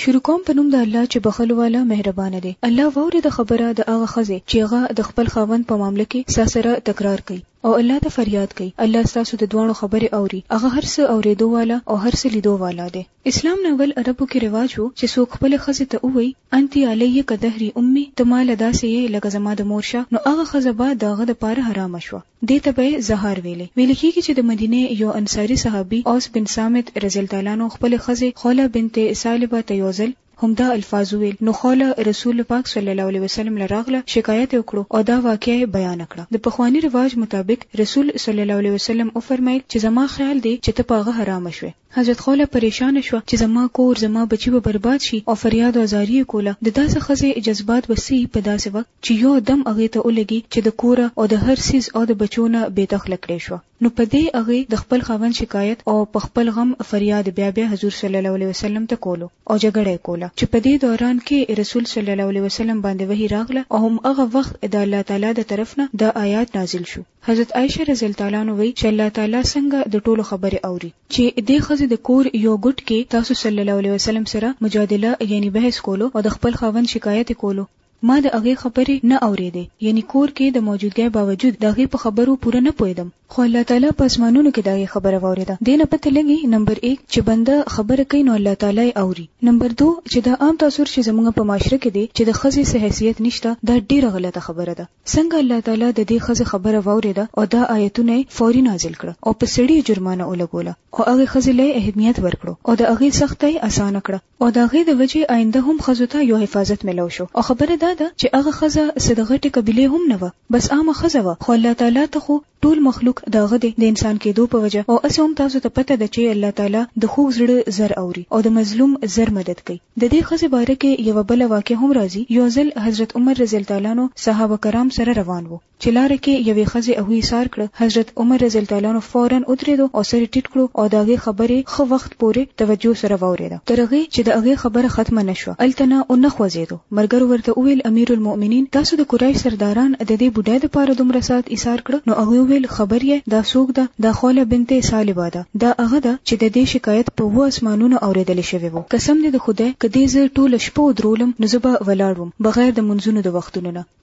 شروع کوم په نوم د الله چې بخښلو والا مهربانه دی. الله واورېده خبره د هغه ښځې چې هغه د خپل خاوند په معامله کې ستا سره تکرار کوي او الله ته فریاد کوي. الله ستاسو د دواړو خبرې اوري، هغه هر څه اورېدو والا او هر څه لیدو والا دی. اسلام نه اول عربو کې رواج و چې څوک خپلې ښځې ته ووایي، انتي علیه کدهري امي، ته ما له داسې یې لکه زما د مور شه، نو هغه ښځه به د هغه لپاره حرامه شوه. دې ته به یې زهار ویلې. ویل کیږي چې د مدینې یو انصاري صحابي اوس بن صامت رضی الله تعالی عنه خپلې ښځې خوله بنت ثعلبه ته یو ځل همدا الفاظ وویل نو خوله رسول پاک صلی الله علیه وسلم له راغله شکایت یې وکړو او دا واقعه یې بیانه کړه. د پخواني رواج مطابق رسول صلی الله علیه وسلم وفرمایل چې زما خیال دی چې ته په هغه حرامه شوې. حضرت خوله پرېشانه شوه چې زما کور، زما بچي به برباد شي او فریاد او زاري یې کوله. د داسې ښځې جذبات به څه وي په داسې وخت چې یو دم هغې ته ولګي چې د کوره او د هر څیز او د بچو نه بې دخله کړې شوه. نو په دې هغې د خپل خاوند شکایت او په خپل غم فریاد بیا بیا حضور صلی الله علیه وسلم ته کولو او جګړه یې کوله چې په دې دوران کې رسول صلی الله علیه وسلم باندې وحي راغله او هم هغه وخت د الله تعالی د طرف نه دا آیات نازل شو. حضرت عائشه رضی الله تعالی عنها وایي چې الله تعالی څنګه د ټولو خبرې اوري چې دې ښځې د کور یو ګټ کې تاسو صلی الله علیه وسلم سره مجادله یعنی بحث کولو او د خپل خاوند شکایت کولو ما د هغې خبرې نه اورېدې یعنی کور کې د موجودګۍ باوجود د هغې په خبرو پوره نه پوهېدم خو الله تعالی په اسمانونو کې د هغې خبره واورېده دې نه پته لګي نمبر 1 چې بنده خبره کوي نو الله تعالی اوري نمبر 2 چې دا عام تاثر چې زموږ په معاشره کې دی چې د ښځې څه حیثیت نشته دا ډیره غلطه خبره ده څنګه الله تعالی د دې ښځې خبره واورېده او دا آیتونه یې فوري نازل کړه او په سړي جرمانه ولګوله او هغې ښځې له اهمیت ورکړو او د هغې سخته یې اسانه کړه او د هغې د وجې آینده هم ښځو ته یو حفاظت ملو شو او خبره دا ده چې هغه ښځه څه د غټې قبیلې هم نه وه بس عامه ښځه وه خو الله تعالی ته خو ټول مخلوق د هغه دی د انسان کیدو په وجه او اسه هم تاسو ته پته ده چی الله تعالی د خوږ زړه زر اوری او د مظلوم زر مدد کوي د دی ښځی باره کی یوه بله واقعه هم راځی یو ځل حضرت عمر رضی الله تعالی عنه صحابه کرام سره روان وو چی لاره کی یوی ښځی هغوی ایسار کړه حضرت عمر رضی الله تعالی عنه فورا ودریدو او سر یې ټیټ کړو او د هغې خبرې ښه وخت پورې توجه سره واورېده تر هغه چې د هغه خبره ختمه نشوه التنه او نه خوځېدو مرګر ورته وویل امیر المؤمنین تاسو د قریش سرداران د دې بډای د پاره دومره سات ایثار کړ نو هغه ویل خبر یې دا سوق ده دا خوله بنت صالبه ده دا هغه ده چې د دې شکایت په وو اسمانونو اوریدل شوی وو قسم دې د خدای کدی زه ټول شپه ودرولم نو زبا ولاړوم بغیر د منځونو د وختونو نه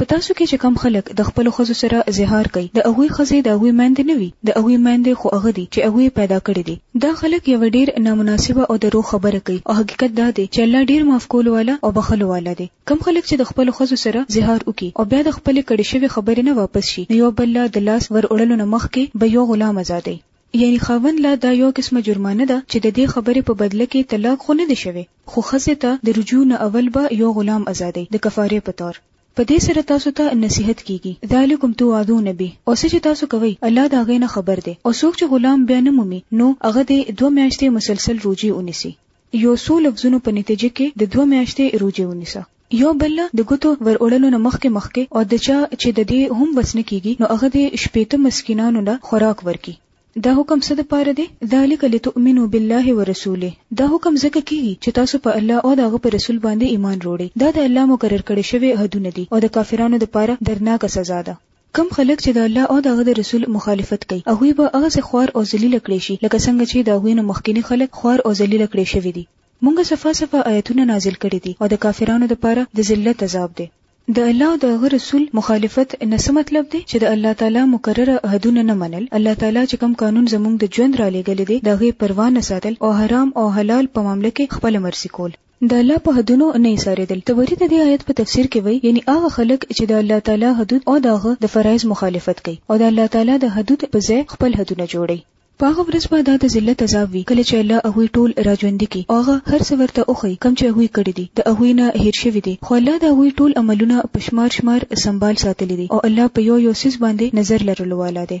په تاسو کې چې کوم خلک د خپلو ښځو سره زهار کوي، د هغوی ښځې د هغوی میندې نه وي، د هغوی میندې خو هغه دي چې هغوی یې پیدا کړې دي. دا خلک یوه ډېر نامناسبه او دروغ خبره کوي او حقیقت دا دی چې الله ډېر معاف کولو والا او بخښلو والا دی. کوم خلک چې د خپلو ښځو سره زهار وکړي او بیا د خپلې کړې شوې خبرې نه واپس شي، نو یو بل له د لاس ور وړلو نه مخکې به یو غلام ازادوي. یعنی خاوند له دا یو قسمه جرمانه ده چې د دې خبرې په بدله کې طلاق خو نه دی شوی خو ښځې ته د رجوع نه اول به یو غلام ازادی د کفارې په طور په دې سره تاسو ته نصیحت کیږي ذالکم توعدون به او څه چې تاسو کوئ الله دا غینه خبر دی او څوک چې غلام بیا نه مومي نو هغه دې دوه میاشتې مسلسل روزي ونیسي يو څو لفظونو په نتيجه کې د دوه مياشتې روژه ونيسه. يو بل له د ګوتو ور وړلو نه مخکې مخکې او د چا چې د دې هم وس نه کيږي نو هغه دې شپېته مسکينانو له خوراک ورکړي. دا حکم څه د پاره دی؟ ذلک لتؤمنوا بالله ورسوله، دا حکم ځکه کيږي چې تاسو په الله او د هغه په رسول باندې ايمان روړئ. دا د الله مقرر کړی شوی حدونه دي او د کافرانو د پاره دردناکه سزا ده. کوم خلک چې د الله او د هغه د رسول مخالفت کوي، هغوی به هغسې خوار او ذلیل کړی شي لکه څنګه چې د هغوی نه مخکني خلک خوار او ذلیل کړی شوي دي. مونږ صفا صفا آیتونه نازل کړي دي او د کافرانو دپاره د ذلت عذاب دی. د الله او د هغه رسول مخالفت نه څه مطلب دی؟ چې د الله تعالی مقرره عهدونه نه منل، الله تعالی چې کوم قانون زمونږ د ژوند رالېږلی دی د هغې پروا نه ساتل او حرام او حلال په معامله کې خپله مرضي کول. د الله په حدونو نه ساریدل تبری د دې آیت په تفسیر کې وایي یعنی هغه خلک چې د الله تعالی حدود او دغه د فرایض مخالفت کوي او د الله تعالی د حدود په ځای خپل حدونه جوړي په هغه ورځ به دا د ذلت عذاب وي کله چې الله هغه ټول راجوندي کی هغه هر څه ورته اوخی کم چې هغه کړی دي د هغه نه هیر شوی دي خو الله دا هغه ټول عملونه پښمار شمار سنبال ساتلی دي او الله په یو یو سیس باندې نظر لرلو والا دی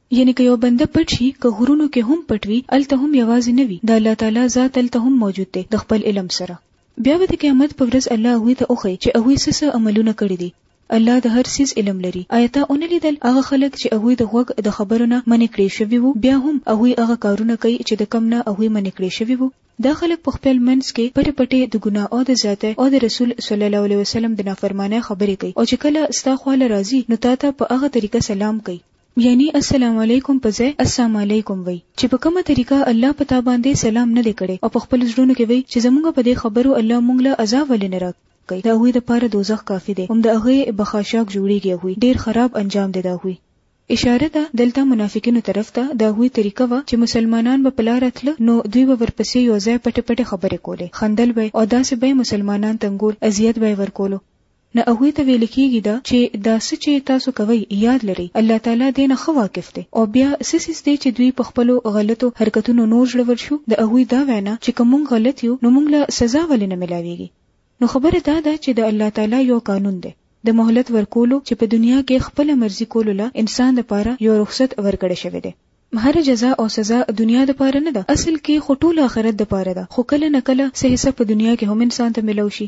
یعنی که یو بنده پټ شي که غرونو کې هم پټ وي الته هم یوازې نه وي د الله تعالی ذات الته هم موجود دی د خپل علم سره بیا به د قیامت پر ورځ الله هغه ته اوخی چې هغه څه څه عملونه کړی دي الله د هر سیز علم لري آیت اون لیدل هغه خلک چې هغه د غوګ د خبرونه منې کړې شوی وو بیا هم هغه هغه کارونه کوي چې د کم نه هغه منې کړې شوی وو دا خلک په خپل منځ کې پټ پټ د ګناه او د زیاته او د رسول صلی الله علیه وسلم د نافرمانه خبرې کوي او چې کله ستا خواله راځي نو تاته په هغه طریقه سلام کوي یعنی السلام علیکم په ځای السلام علیکم وای چې په کومه طریقه الله په تا باندې سلام نه دی کړی او په خپل زړونو کې وای چې زمونږ په دې خبرو الله مونږ له عذاب ولې نه راک کوي دا هوی د پاره دوزخ کافی دی هم د هغه بخاشاک جوړیږي هوی ډیر خراب انجام دی دا هوی اشاره ده دلته منافقینو طرف ته دا هوی طریقه وا چې مسلمانان به پلار اتل نو دوی به ورپسې یو ځای پټه پټه خبرې کولې خندل به او داسې به مسلمانان تنګول اذیت به ورکولو نه هغوی ته ویل کیږي دا چې دا څه چې تاسو کوئ یاد لرئ الله تعالی دې نه ښه واقف دی او بیا څه څیز دی چې دوی په خپلو غلطو حرکتونو نور ژړول شو د هغوی دا وینا چې که موږ غلط یو نو موږ له سزا ولې نه ملاویږي نو خبره دا ده چې د الله تعالی یو قانون دی د مهلت ورکولو چې په دنیا کې خپله مرضي کولو له انسان لپاره یو رخصت ورکړی شوی دی هر جزا او سزا دنیا د پاره نه ده اصل کې خو ټول آخرت د پاره ده خو کله نه کله څه حصہ په دنیا کې هم انسان ته ملو شي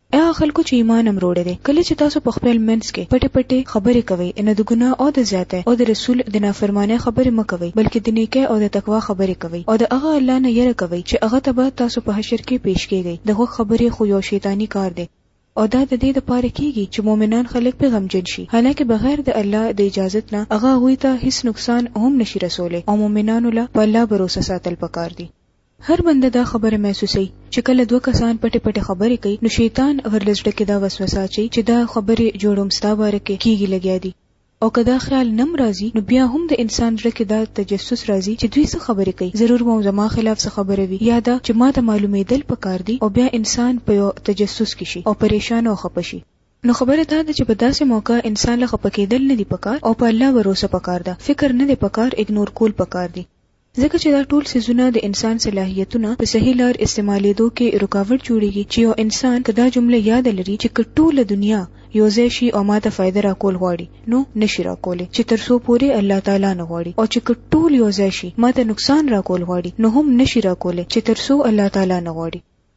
هغه خلکو چې ایمان هم روړی دی کله چې تاسو په خپل منځ کې پټې پټې خبرې کوئ نو د ګناه او د زیاتی او د رسول د نافرمانۍ خبرې مه کوئ بلکې د نیکۍ او د تقوا خبرې کوئ او د هغه الله نه یره کوئ چې هغه ته به تاسو په حشر کې پیش کیږئ د غوږ خبرې خو یو شیطاني کار دی او دا د دې لپاره کیږي چې مؤمنان خلک په غمجن شي حالکه بغیر د الله د اجازت نه هغه هوی ته هیڅ نقصان هم نشي رسولې او مؤمنانو له په الله باور ساتل پکار دي هر بنده دا خبره محسوسوي چې کله دوه کسان پټې پټې خبرې کوي نو شیطان ورله زړه کې دا وسوسه اچوي چې دا خبرې جوړوم ستا باره کې کیږي لګیا دي او که دا خیال نه هم راځي نو بیا هم د انسان زړه کې دا تجسس راځي چې دوی څه خبرې کوي ضرور به هم زما خلاف څه خبره وي یا دا چې ماته معلومېدل پکار دي او بیا انسان په یو تجسس کې شي او پریشان او خپه شي نو خبره دا ده چې په داسې موقع انسان له خپکېدل نه دی پکار او په الله باور پکار ده فکر نه دی پکار اګنور کول پکار دي ځکه چې دا ټول څیزونه د انسان صلاحیتونه په صحیح لار استعمالیدو کې رکاوټ جوړیږي چې یو انسان که دا جمله یاده لري چې که ټوله دنیا یو ځای شي او ماته فایده راکول غواړي نو نشي راکولی چې تر څو پورې الله تعالی نه غواړي او چې که ټول یو ځای شي ماته نقصان راکول غواړي نو هم نشي راکولی چې تر څو الله تعالی نه غواړي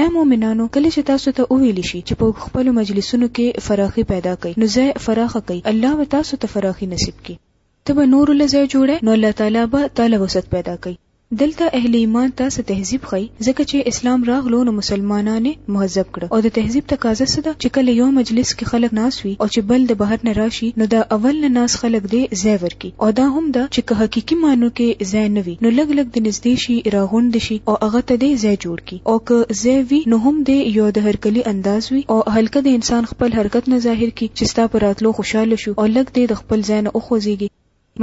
اې مؤمنانو! کله چې تاسو ته وویل شي چې په خپلو مجلسونو کې فراخي پیدا کړئ، نو ځای فراخ کړئ، الله به تاسو ته فراخي نصیب کړي. ته به نورو له ځای جوړې، نو الله تعالی به تا له وسعت پیدا کړي. دلته اهل ایمان ته څه تهذیب ښيي، ځکه چې اسلام راغلو نو مسلمانان یې مهذب کړه او د تهذیب تقاضه څه ده چې کله یو مجلس کې خلک ناست وي او چې بل د بهر نه راشي نو د اول نه ناست خلک دې ځای ورکړي او دا هم ده چې که حقیقي معنو کې ځای نه وي نو لږ لږ دې نږدې شي، راغونډ شي او هغه ته دې ځای جوړ کړي. کېږي او که ځای وي نو هم دې يو د هرکلي انداز وي او هلکه د انسان خپل حرکت نه ظاهر کړي چې ستا په راتلو خوشحاله شو او لږ دې د خپل ځای نه وخوځېږي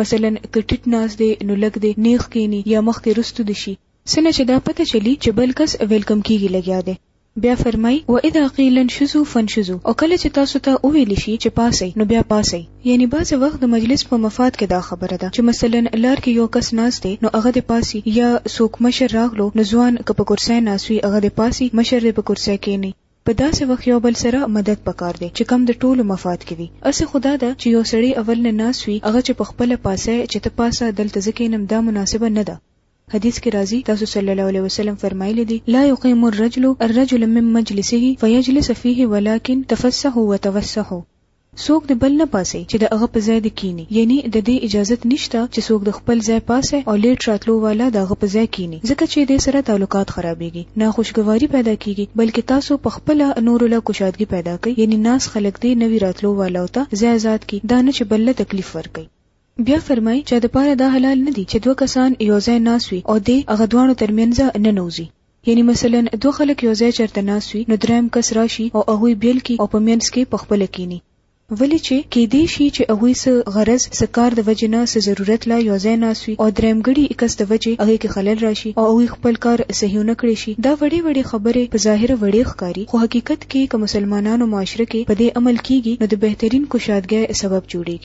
مثلاً که ټيټ ناست دی نو لږ دې نېغ کېني يا مخکې رستو دې شي. څنه چې دا پته چلي چې بل کس ويلکم کېږي لګيا دی. بيا فرمايي، واذا قيل انشزوا فانشزوا او کله چې تاسو ته وويل شي چې پاڅئ نو بيا پاڅئ. یعنی بعضی وخت د مجلس په مفاد کې دا خبره ده چې مثلاً لار کې یو کس ناست دی نو هغه دې پاڅي یا څوک مشر راغلو نو ځوان که په کرسۍ ناست وي هغه دې پاڅي مشر دې په کرسۍ کیني. په داسې وخت یو بل سره مدد پکار دی چې کوم د ټولو مفاد کې وي. هسې خو دا ده چې یو سړی اول نه ناست وي هغه چې په خپله پاڅی چې ته پاڅه دلته زه کینم دا مناسبه نه ده. حدیث کې راځي تاسو صلی الله علیه وسلم فرمایلي دي، لا یقیم الرجل الرجل من مجلسه فیجلس فیه ولکن تفسحوا وتوسحوا. څوک د بل نه پاسي چې د هغه په ځای دې کیني یعنی د دې اجازت نشته چې څوک د خپل ځای پاسه او لیټ راتلو والا د هغه په ځای کیني ځکه چې دې سره تعلقات خرابېږي ناخوشګواري پیدا کیږي بلکې تاسو په خپله نورو له کشادګي پیدا کړئ یعنی ناست خلک دې نوي راتلو والاو ته ځای ازاد کړي دا نه چې بل له تکلیف ورکړي. بیا فرمایي، چا دپاره دا حلال نه دي چې دوه کسان یو ځای ناست وي او دی هغه دواړو تر مینځه ننوځي. یعنې مثلاً دوه خلک یو ځای چېرته ناست وي نو دریم کس راشي او هغوی بېل کړي او په مینځ کې په خپله کېني. ولې چې کېدای شي چې هغوی څه غرض، څه کار د وجې نه، څه ضرورت له یو ځای ناست وي او درېمګړي کس د وجې هغې کې خلل راشي او هغوی خپل کار صحیح ونه کړای شي. دا وړې وړې خبرې په ظاهره وړې ښکاري خو حقیقت کې که مسلمانانو معاشره کې په دې عمل کېږي نو د بهترین کشادګۍ سبب جوړېږي.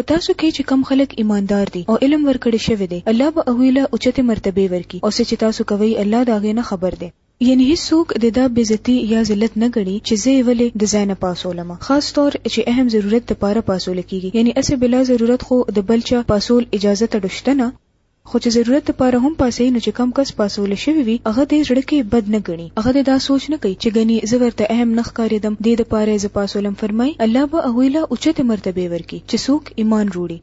په تاسو کښې چې کوم خلق ایماندار دي او علم ورکړې شوې دې الله به هغوی له اوچتې مرتبې ورکړي او څه چې تاسو کوئ الله د هغې نه خبر دې. یعنی هیڅ څوک دې دا بیزتی یا ذلت نه ګڼي چې زه یې ولې د ځای نه پاڅولم خاص طور چې اهم ضرورت د پاره پاڅول کیږي یعنی هسې بلا ضرورت خو د بل چا پاڅول اجازه تړو شته نه خو چې ضرورت لپاره هم پاڅي نو چې کوم کس پاڅول شوی وي هغه دې زړه کې بد نه ګڼي هغه دې دا سوچ نه کوي چې ګني زه ورته اهم نه ښکارېدم دې لپاره یې زه پاڅولم فرمایي الله به هغوی له اوچتې مرتبې ورکړي چې څوک ایمان روړي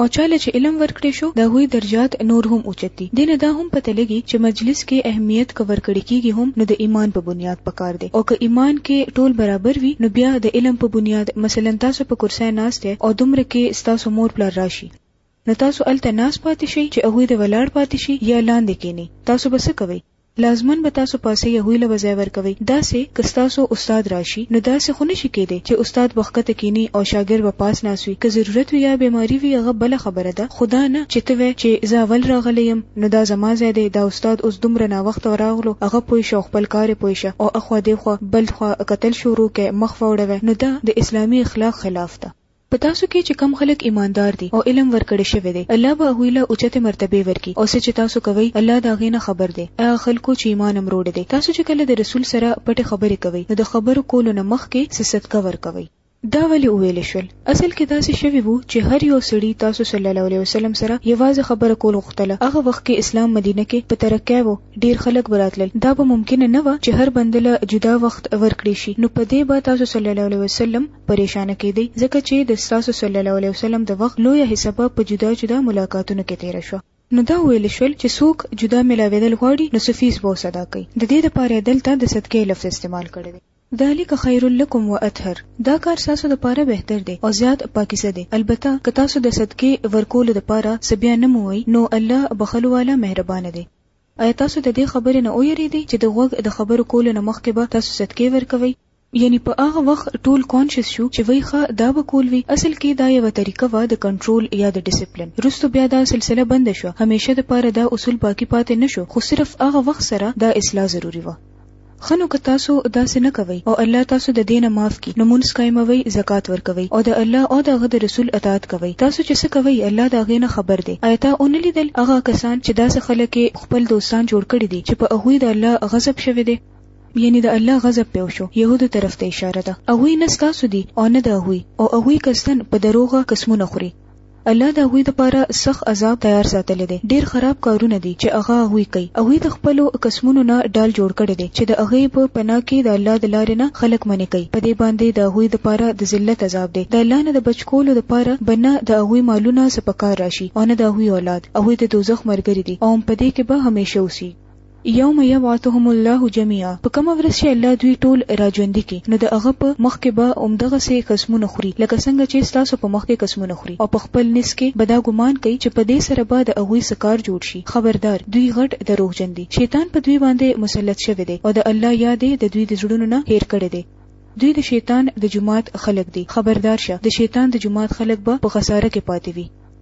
او چا له چې علم ورکړې شو د هغوی درجات نور هم اوچت دي دې نه دا هم پته لګي چې مجلس کې اهمیت که ورکړې کېږي هم نو د ایمان په بنیاد پکار دی او که ایمان کې ټول برابر وي نو بیا د علم په بنیاد مثلا تاسو په کرسۍ ناست او دومره کې ستاسو مور پلار راشي نو تاسو هلته ناست پاتې شئ چې هغوی دې ولاړ پاتې شي یا لاندې کېني، تاسو به څه کوئ؟ لازماً به تاسو پاسئ هغوی له به ځای ورکوئ، داسې که ستاسو استاد راشي نو داسې خو نه شي کېدای چې استاد به ښکته کېني او شاګرد به پاس ناست وي، که ضرورت وي یا بیماري وي هغه بله خبره ده خو دا نه چې ته وایې چې زه اول راغلی یم نو دا زما ځای دی، دا استاد اوس دومره ناوخته راغلو هغه پوه شه او خپل کار یې پوه شه او اخوا دېخوا بل خوا کتل شروع کړئ مخ واوړوئ نو دا د اسلامي اخلاق خلاف ده. په تاسو کې چې کوم خلک ایماندار دي او علم ورکړی شوی دی، الله به هغوی له اوچتې مرتبې ورکړي او څه چې تاسو کوئ، الله د هغې نه خبر دی. اې هغه خلکو چې ایمان هم روړی دی! تاسو چې کله د رسول سره پټې خبرې کوئ، نو د خبرو کولو نه مخکې څه صدقه ورکوئ. دا ولې وویل شول؟ اصل کې داسې شوي وو چې هر یو سړي تاسو صلی الله علیه وسلم سره یوازې خبره کول غوښتله. هغه وخت کې اسلام مدینه کې په ترقی و، ډیر خلک به راتلل. دا به ممکنه نه وه چې هر بنده له جدا وخت ورکړی شي، نو په دې به تاسو صلی الله علیه وسلم، پریشان کیدی ځکه چې د ستاسو صلی الله علیه وسلم د وخت لویه حصہ په په جدا جدا ملاقاتونو کې تیر شو نو دا ویل شول چې څوک جدا ملاویدل غواړي نو سفیس بو صدا کوي د دې لپاره دلته د صدقې لفظ استعمال کړی دی ذالک خیر لکم واطهر دا کار تاسو د پاره بهتر دی او زیات پاکیزه دی البته که تاسو د صدقې ورکول د پاره سبیا نه موي نو الله بخلو والا مهربان دی آیا تاسو د دې خبرې نه اوریدي چې د غوږ د خبرو کولو نه مخکې به تاسو صدقې ورکوي یعنی په هغه وخت ټول کانشس شو چې وای ښه دا به کول وی اصل کې دا یو طریقه و د کنټرول یا د ډیسپلین رستو بیا دا سلسله بند شو همیشه د پاره دا اصول باقی پاتې نشو خو صرف هغه وخت سره دا اصلاح ضروری و خنو که تاسو داسې نه کوي او الله تاسو د دینه معاف کی نو مونږ قائموي زکات ورکوي او د الله او د غد رسول اطاعت کوي تاسو چې څه کوي الله دا غینه خبر دی آیته اون لیدل هغه کسان چې داسې خلک خپل دوستان جوړ کړي دي چې په هغه د الله غضب شوی دی یعنی د الله غضب په وشو يهودو طرف ته اشاره ده هغوی نه ستاسو دي او نه د هغوی او هغوی قصدن په دروغه قسمونه خوري الله د هغوی لپاره سخت عذاب تیار ساتلی دی ډیر خراب کارونه دي چې هغه هغوی کوي هغوی د خپلو قسمونو نه ډال جوړ کړی دی چې د هغې په پناه کې د الله د لارې نه خلک منې کوي په دې باندې د هغوی لپاره د ذلت عذاب دی د الله نه د بچ کولو لپاره به نه د هغوی مالونه څه په کار راشي او نه د هغوی اولاد هغوی د دوزخ ملګري دي او هم په دې کې به همیشه اوسي یوم یبعثهم الله جمیعا، په کومه ورځ چې الله دوی ټول راژوندي کړي، نو د هغه په مخکې به همدغسې قسمونه خوري لکه څنګه چې ستاسو په مخکې قسمونه خوري او په خپل نس کې به دا ګمان کوي چې په دې سره به د هغوی څه کار جوړ شي، خبردار! دوی غټ دروغجن دي، شیطان په دوی باندې مسلط شوی دی او د الله یاد یې د دوی د زړونو نه هېر کړی دی. دوی د شیطان د جومات خلک دي، خبردار شه! د شیطان د جومات خلک به په خساره کې پاتې وي.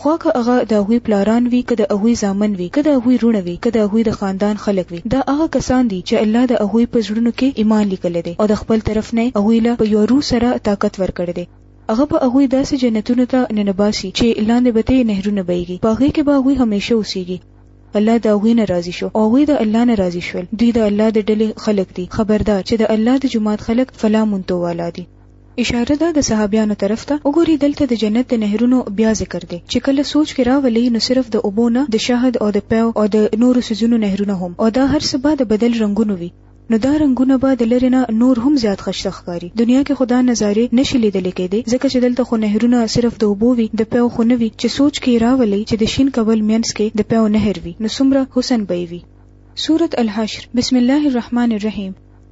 خوا که هغه د هغوی پلاران وي که د هغوی زامن وي که د هغوی روڼه وي که د هغوی د خاندان خلک وي دا هغه کسان دي چې الله د هغوی په زړونو کې ایمان لیکلی دی او د خپل طرف نه یې هغوی له په یوه روح سره طاقت ورکړی دی هغه به هغوی داسې جنتونو ته ننباسي چې لاندې به ترې نهرونه بهیږي په هغې کې به هغوی همیشه اوسیږي الله د هغوی نه راضي شو او هغوی د الله نه راضي شول دوی د الله د ډلې خلک دي خبردار چې د الله د جومات خلک فلا منتو والا دي اشاره ده د صحابیانو طرف ته وګوري دلته د جنت د نهرونو بیا ذکر دی چې کله سوچ کې راولي نو صرف د اوبو نه د شهد او د پیو او د نورو سیزونو نهرونه هم او دا هر څه به د بدل رنګونو وي نو دا رنګونه به د لرې نه نور هم زیات خشته ښکاري دنیا کې خدا نظارې نشي لیدل کېدی ځکه چې دلته خو نهرونه صرف د اوبو وي د پیو خو نه وي چې سوچ کې راولي چې د شین کبل مینس کې د پیو نهر وي نو څومره حسن به وي سورت الحشر بسم الله الرحمن الرحیم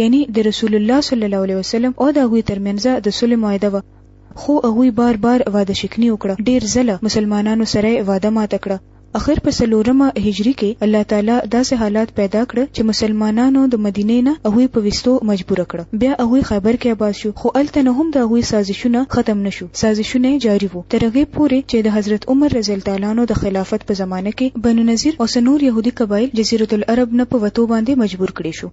یعنی د رسول الله صلی الله علیه وسلم او د هغوی ترمنځ د صلح معاهده وه خو هغوی بار بار وعده شکنی وکړه ډیر ځله مسلمانانو سره وعده ماته کړه اخر په سلورمه هجری کې الله تعالی داسې حالات پیدا کړ چې مسلمانانو د مدینې نه هغوی په وستو مجبور کړ بیا هغوی خیبر کې آباد شو خو الته نه هم د هغوی سازشونه ختم نشو سازشونه جاری وو تر هغه پورې چې د حضرت عمر رضی الله تعالی عنہ د خلافت په زمانه کې بنو نذیر او سنور يهودي قبایل جزیره العرب نه په وتو باندې مجبور کړي شو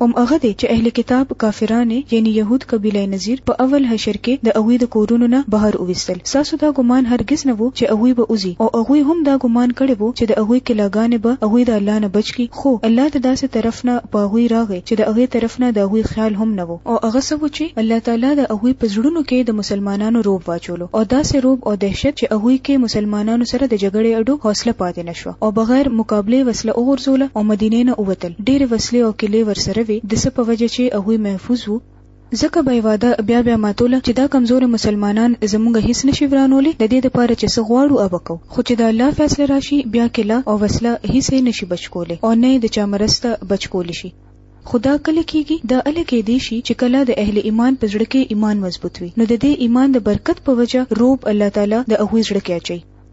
هم هغه دی چې اهل کتاب کافران یعنی یهود قبیله نضیر په اول حشر کې د هغوی د کورونو نه بهر وویستل ستاسو دا ګمان هرګز نه وو چې هغوی به وځي او هغوی هم دا ګمان کړی وو چې د هغوی قلعهګانې به هغوی د الله نه بچ کړي خو الله د داسې طرف نه په هغوی راغی چې د هغې طرف نه د هغوی خیال هم نه وو او هغه څه وو چې الله تعالی د هغوی په زړونو کې د مسلمانانو رعب واچولو او داسې رعب او دهشت چې هغوی کې مسلمانانو سره د جګړې اډو حوصله پاتې نه شو او بغیر مقابلې وسله وغورځوله او مدینې نه ووتل ډېرې وسلې او کیلې ورسره وې د څه په وجه چې هغوی محفوظ وو ځکه به یې وعده بیا بیا ماتوله چې دا کمزوري مسلمانان زموږ هیڅ نه شي ورانولی د دې دپاره چې څه غواړو هغه کوو خو چې د الله فیصله راشي بیا کیله او وسله هیڅ یې نه شي بچ کولی او نه یې د چا مرسته بچ کولی شي خو دا کله کیږي دا ال کې دی شي چې کله د اهل ایمان په زړه کې ایمان مضبوط وي نو د دې ایمان د برکت په وجه روب الله تعالی د هغه زړه کې اچي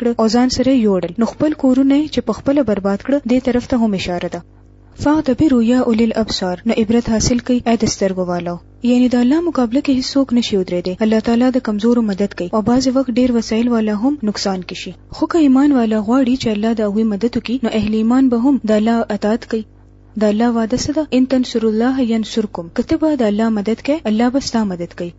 کړ او ځان سره یې یوړل نو خپل کورونه یې چې په خپله برباد کړه دې طرف ته هم اشاره ده. فاعتبروا یا اولی الابصار نو عبرت حاصل کړئ ای د سترګو والو. یعنې د الله مقابله کې هیڅوک نه شي ودرېدی، الله تعالی د کمزورو مدد کوي او بعضې وخت ډېر وسایل والا هم نقصان کې شي خو که ایمان والا غواړي چې الله د هغوی مدد وکړي نو اهل ایمان به هم د الله اطاعت کوي د الله وعده څه ده ان تنصروا الله ينصرکم که ته به د الله مدد کوې الله به ستا مدد کوي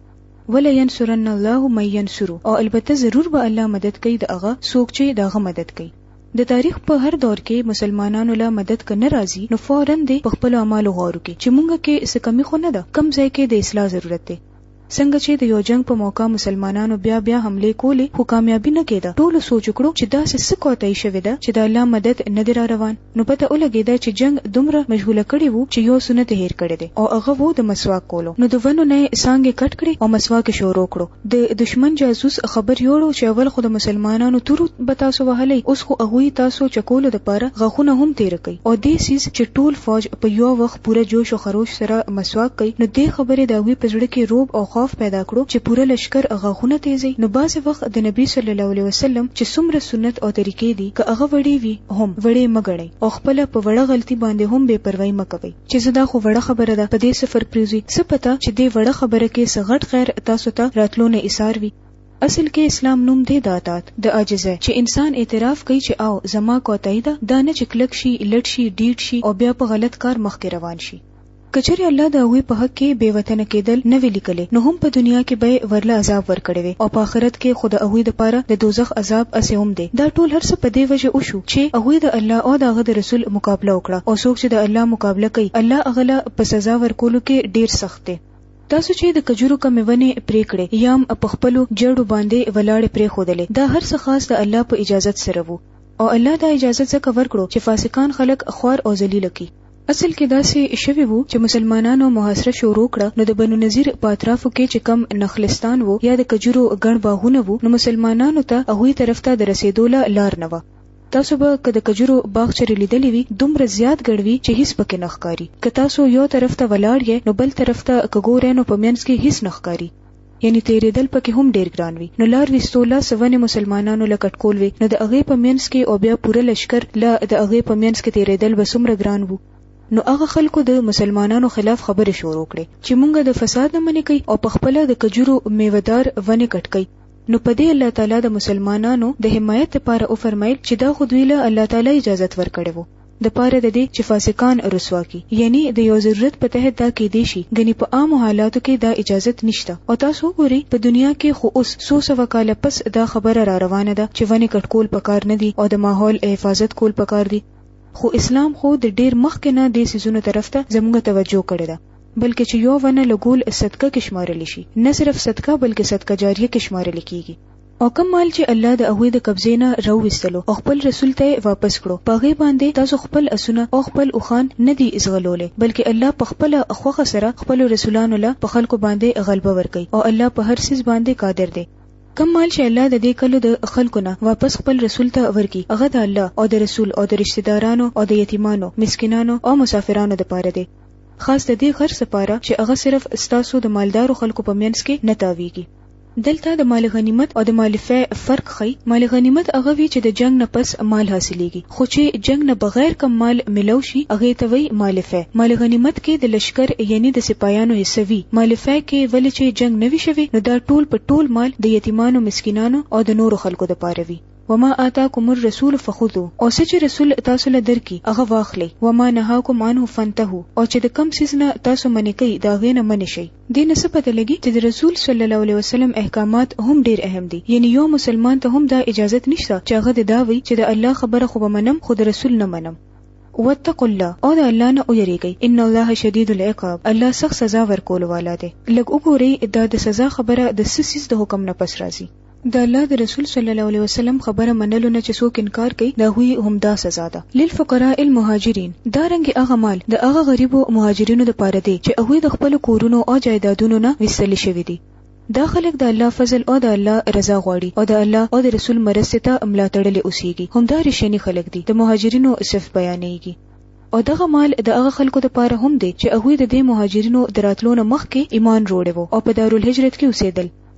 ولا ينصرن الله من ينصره او البته ضرور به الله مدد کوي د هغه څوک چې د هغه مدد کوي د تاریخ په هر دور کې مسلمانانو له مدد که نه راځي نو فورا دی په خپل اعمالو غور وکړي چې مونږ کې څه کمی خو نه ده کم ځای کې د اصلاح ضرورت دی څنګه چې د یو جنگ په موقع مسلمانانو بیا بیا حمله کولې خو کامیابی نه کېده ټولو سوچ وکړو چې دا څه کوتای شوې ده چې د الله مدد نه دی را روان نو پته اولګیده چې جنګ دومره مجهوله کړي وو چې یو سنت یې هیر کړی دی او هغه وو د مسواک کولو نو د ونو نه یې څانګې کټ کړې او مسواک یې شروع کړو د دښمن جاسوس خبر یوړو چې اول خو د مسلمانانو تورو به تاسو وهلی اوس خو هغوی تاسو چکولو د پاره غاښونه هم تیر کړئ او دې څیز چې ټول فوج په یو وخت پوره جوش او خروش سره مسواک کوي نو دې خبرې د هغوی په زړه کې روب او خوف پیدا کړو چې پوره لشکر غاښونه تیزوي نو بعضې وخت د نبی صلی الله علیه وسلم چې څومره سنت او طریقې دي که هغه وړې وي هم وړې مه ګڼئ او خپله په وړه غلطي باندې هم بې پروايي مه کوئ چې ځه دا خو وړه خبره ده په دې صفر پرېوځي څه پته چې دې وړه خبره کې څه غټ خیر تاسو ته راتلو نه ایسار وي. اصل کې اسلام نوم دی د اطاعت د عاجزۍ چې انسان اعتراف کوي چې آو زما کوتاهي ده دا نه چې کلک شي لټ شي ډیډ شي او بیا په غلط کار مخکې روان شي کچری الله د هغوی په حق کې بې وطنه کېدل نه وی لیکلی نو هم په دنیا کې به یې ورله عذاب ورکړی وی او په آخرت کې خو د هغوی لپاره د دوزخ عذاب هسې هم دی دا ټول هر څه په دې وجه وشو چې هغوی د الله او د هغه د رسول مقابله وکړه او څوک چې د الله مقابله کوي الله هغه له په سزا ورکولو کې ډېر سخت دی. تاسو چې د کجورو کمې ونې پرې کړې یا هم په خپلو جړو باندې ولاړې پرېښودلې دا هر څه خاص د الله په اجازت سره وو او الله دا اجازه ځکه ورکړو چې فاسقان خلک خوار او ذلیل کړي اصل کې داسې شوي وو چې مسلمانانو محاصره شروع کړه نو د بنو نذیر په اطرافو کې چې کم نخلستان وو یا د کجورو ګڼ باغونه وو نو مسلمانانو ته هغوی طرف ته د رسیدو له لار نه وه تاسو به که د کجورو باغ چرې لیدلی وي دومره زیات ګڼ وي چې هیڅ پکې نه ښکاري که تاسو یو طرف ته ولاړ یې نو بل طرف ته که ګورئ نو په منځ کې هیڅ نه ښکاري یعنی تیریدل پکې هم ډیر ګران وي نو لار وستو لا سونې مسلمانانو له کټکول وي نو د هغې په مینس کې او بیا پوره لشکر له د هغې په مینس کې تیریدل به څومره ګران وو نو هغه خلکو د مسلمانانو خلاف خبرې شروع کړې چې مونږه د فساد نه منې کوي او په خپل د کجورو میوهدار ونې کټ کوي نو په دې الله تعالی د مسلمانانو د حمایت لپاره او فرمایل چې دا خو دوی له الله تعالی اجازه ورکړې وو د پاره د دې چې فاسقان رسوا کی یعنی د یو ضرورت په تحت دا کیدی شي ګنی په عامو حالاتو کې دا اجازت نشته او تاسو وګورئ په دنیا کې خو اوس څو سوه کاله پس دا خبره را روانه ده چې ونې کټ کول پکار نه دي او د ماحول احفاظت کول پکار دي خو اسلام خو د ډیر مخکې نه دې څیزونو طرف ته زموږ توجه کړې ده بلکې چې یو ونه لګول صدقه کې شمارل شي نه صرف صدقه بلکې صدقه جاریه کې شمارل کیږي او کوم مال چې الله د هغوی د قبضې نه راوویستلو او خپل رسول ته یې واپس کړو په هغې باندې تاسو خپل اسونه او خپل اوښان نه دي ځغلولي بلکې الله په خپله خوښه سره خپلو رسولانو له په خلکو باندې غلبه ورکوي او الله په هر څیز باندې قادر دی کم مال چې الله د دې کلو د خلکو نه واپس خپل رسول ته ورکي هغه د الله او د رسول او د رشتہ دارانو او د یتیمانو مسکینانو او مسافرانو د پاره دی خاص د دې غرض لپاره چې هغه صرف ستاسو د مالدارو خلکو په منځ کې نه تاویږي دلته د مال غنیمت او د مال فی فرق خی مال غنیمت هغه وی چې د جنگ نه پس مال حاصلېږي خو چې جنگ نه بغیر کم مال ملو شي هغه ته وی مال فی مال غنیمت کې د لشکر یعنی د سپایانو حصه وی مال فی کې ولې چې جنګ نه وی شوی نو دا ټول په ټول مال د یتیمانو مسکینانو او د نورو خلکو د پاره وی وما آتاکم الرسول فخذو او څه چې رسول تاسو له درکې هغه واخلئ وما نهاکم عنه فانتهو او چې د کم سیز نه تاسو منې کوي دا غینه منې شي دې نه څه پته لګي چې د رسول صلی الله علیه وسلم احکامات هم ډیر اهم دي یعنی یو مسلمان ته هم دا اجازت نشته چې هغه د دا وي چې د الله خبره خو به منم خو د رسول نه منم واتقوا الله او د الله نه ویریږئ ان الله شدید العقاب الله سخت سزا ورکول والا دی لږ وګورئ دا د سزا خبره د څه څیز د حکم نه پس راځي د الله د رسول صلی الله علیه وسلم خبره منلو نه چې څوک انکار کوي د هغوی همدا سزا ده للفقراء المهاجرین دا رنګ هغه مال د هغه غریبو مهاجرینو لپاره دی چې هغوی د خپل کورونو او جایدادونو نه ویستل شوي دي دا خلک د الله فضل او د الله رضا غواړي او د الله او د رسول مرسته ته ملاتړلې اوسېږي همدا رښتیني خلک دي د مهاجرینو صف بیانېږي او دغه مال د هغه خلکو لپاره هم دی چې هغوی د دې مهاجرینو دراتلو نه مخکې ایمان وروړی وو او په دارالهجرت کې اوسېدل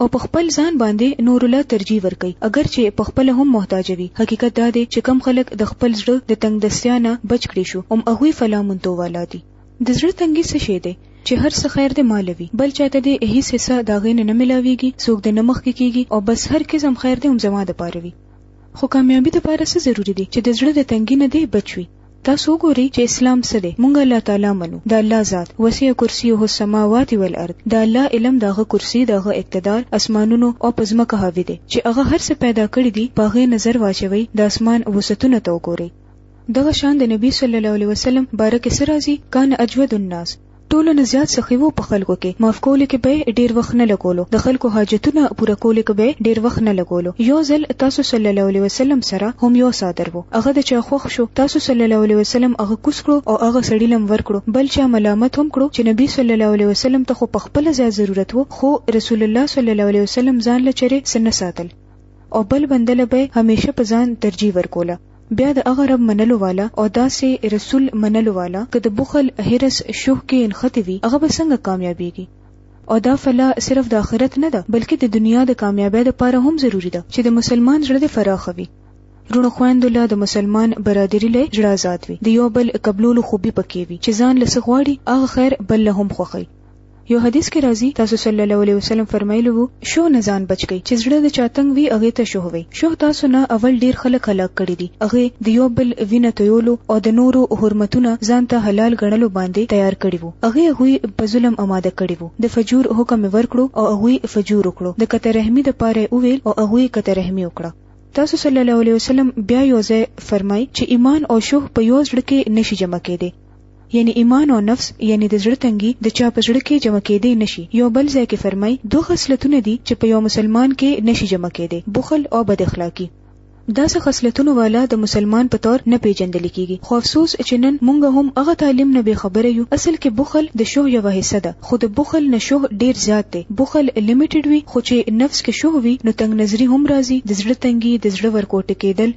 او په خپل ځان باندې نورو له ترجیح ورکوي اګر چې په خپله هم محتاج وي حقیقت دا دی چې کوم خلک د خپل زړه د تنګ دستیا نه بچ کړي شو هم هغوی فلا منتو والا دي د زړه تنګي څه شی دی چې هر څه خیر دې مال وي بل چاته دې هیڅ حصہ دا غې نه ملاويږي څوک دې نه مخ کې کیږي او بس هر قسم خیر دې هم زما د پاره وي خو کامیابی د پاره څه ضروری دي چې د زړه د تنګي نه دې بچ وي تاسو ګوري چې اسلام څه دی مونږ الله تعالی منو د الله ذات وسیع کرسیه السماوات والارض د الله علم دغه کرسی دغه اقتدار اسمانونو او پزمکه حاوی دی چې هغه هر څه پیدا کړی دی پاغه نظر واچوي د اسمان وسطونه تو ګوري دغه شان د نبی صلی الله علیه وسلم بارک سرازی کان اجود الناس ټولو نه زیات سخي وو په خلکو کې معاف کولو کې به یې ډېر وخت نه لګولو د خلکو حاجتونه پوره کولو کې به یې ډېر وخت نه لګولو یو ځل تاسو صلی الله علیه وسلم سره هم یو څادر وو هغه د چا خوښ شو تاسو صلی الله علیه وسلم هغه کوز کړو او هغه سړي لم ورکړو بل چا ملامت هم کړو چې نبي صلی الله علیه وسلم ته خو په خپل ځای ضرورت وو خو رسول الله صلی الله علیه وسلم ځان له چرې څه نه ساتل او بل بنده له به یې همیشه په ځان ترجیح ورکوله بیا د هغه رب منلو والا او داسې رسول منلو والا که د بخل هرس شوه کې انخته وي هغه به څنګه کامیابیږي او دا فلا صرف د آخرت نه ده بلکې د دنیا د کامیابی لپاره هم ضروری ده چې د مسلمان زړه د فراخ وي رونو خويندو له د مسلمان برادری له جړه ذات وي د یو بل قبلولو خوبي پکې وي چې ځان لسه غواړي هغه خیر بل له هم خوخي یو حدیث کې راځي تاسو صلی الله علیه وسلم فرمایلی وو شوه نه ځان بچ کړئ چې زړه د چا تنګ وي هغې ته شوه وي شوه تاسو نه اول ډیر خلک هلاک کړي دي هغې د یو بل وینه تویولو او د نورو حرمتونه ځان ته حلال ګڼلو باندې تیار کړي وو هغې هغوی په ظلم اماده کړي وو د فجور حکم یې ورکړو او هغوی فجور وکړو د قطع رحمي دپاره یې وویل او هغوی قطع رحمي وکړه تاسو صلی الله علیه وسلم بیا یو ځای فرمایي چې ایمان او شوه په یو زړه کې نشي جمع کېدی یعنی ایمان او نفس یعنی د زړه تنګي د چا په زړه کې جمع کېدی نشي یو بل ځای کې فرمای دوه خصلتونه دي چې په یو مسلمان کې نشي جمع کېدی بخل او بد اخلاقی داسې خصلتونو والا د مسلمان په تور نه پیژندل کیږي خو افسوس چې نن مونږ هم هغه تعلیم نه به خبره یو اصل کې بخل د شوه یو حصہ ده خو د بخل نه شوه ډیر زیات دی بخل لیمیټډ وي خو چې نفس کې شوه وي نو تنگ نظری هم راځي د زړه تنګي د زړه ورکوټ کېدل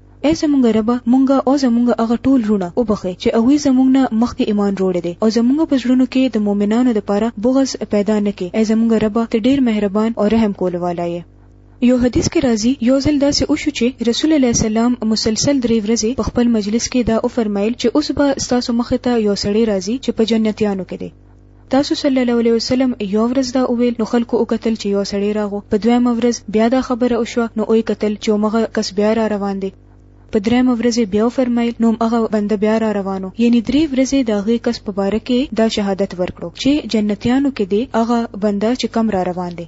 اې زمونږ رب مونږ او زمونږ هغه ټول رونه وبخې چې هغوی زمونږ نه مخکې ایمان روړې دې او زمونږ په زړونو کې د مؤمنانو دپاره بغض پیدا نه کې اې زمونږ رب ته ډیر مهربان او رحم کولو والا یې. یو حدیث کې راځي یو ځل داسې وشو چې رسول علیه السلام مسلسل درې ورځې په خپل مجلس کې دا وفرمایل چې اوس به ستاسو مخې ته یو سړی راځي چې په جنتیانو کې دی. تاسو صلی الله علیه وسلم یو ورځ دا وویل نو خلکو وکتل چې یو سړی راغو په دویمه ورځ بیا دا خبره وشوه نو وی کتل چې مغه کس بیا را روان دی په درېمه ورځ بیا فرمایل نو هغه بنده بیا را روانو یعنی درې ورځې د هغه کس په باره کې دا شهادت ورکړو چې جنتیانو کې دی هغه بنده چې کم را روان دی